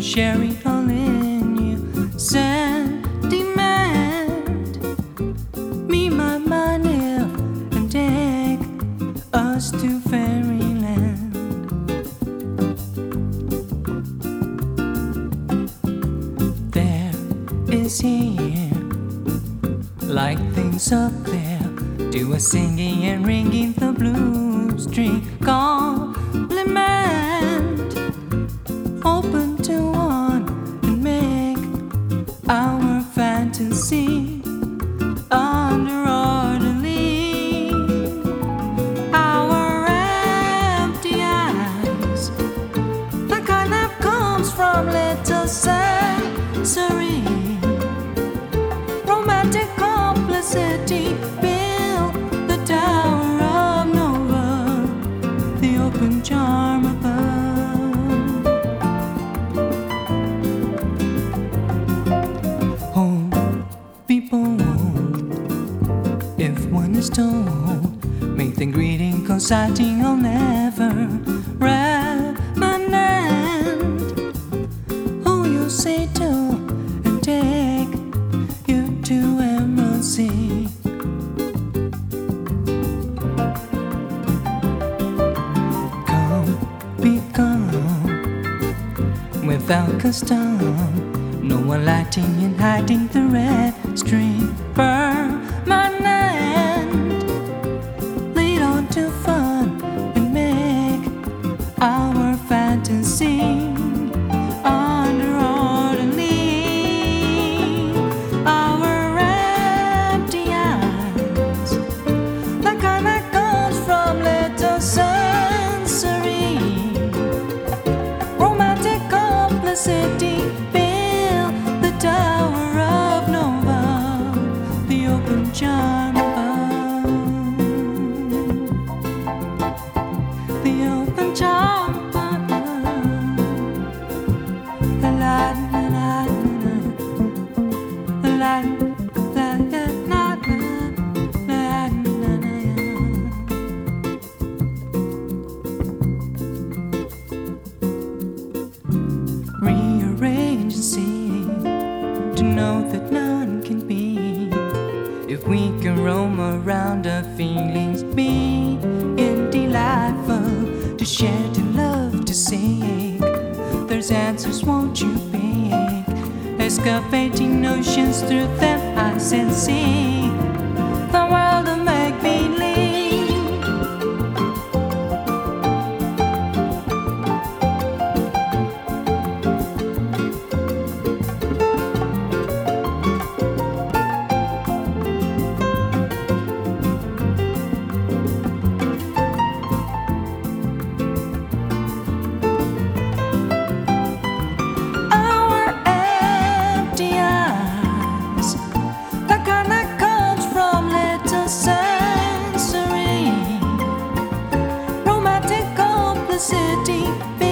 share it all in you. Sentiment, me, my money, and take us to fairyland. There is here, like things up there, do a singing and ringing the blue string compliment romantic complicity the tower of the open charm above people won't. If one is told, make the greeting conciting or never remanent. Without custom. No one lighting and hiding the red string permanent. Around our feelings be in delightful to share to love to seek. There's answers won't you pick? Excavating notions through them and see be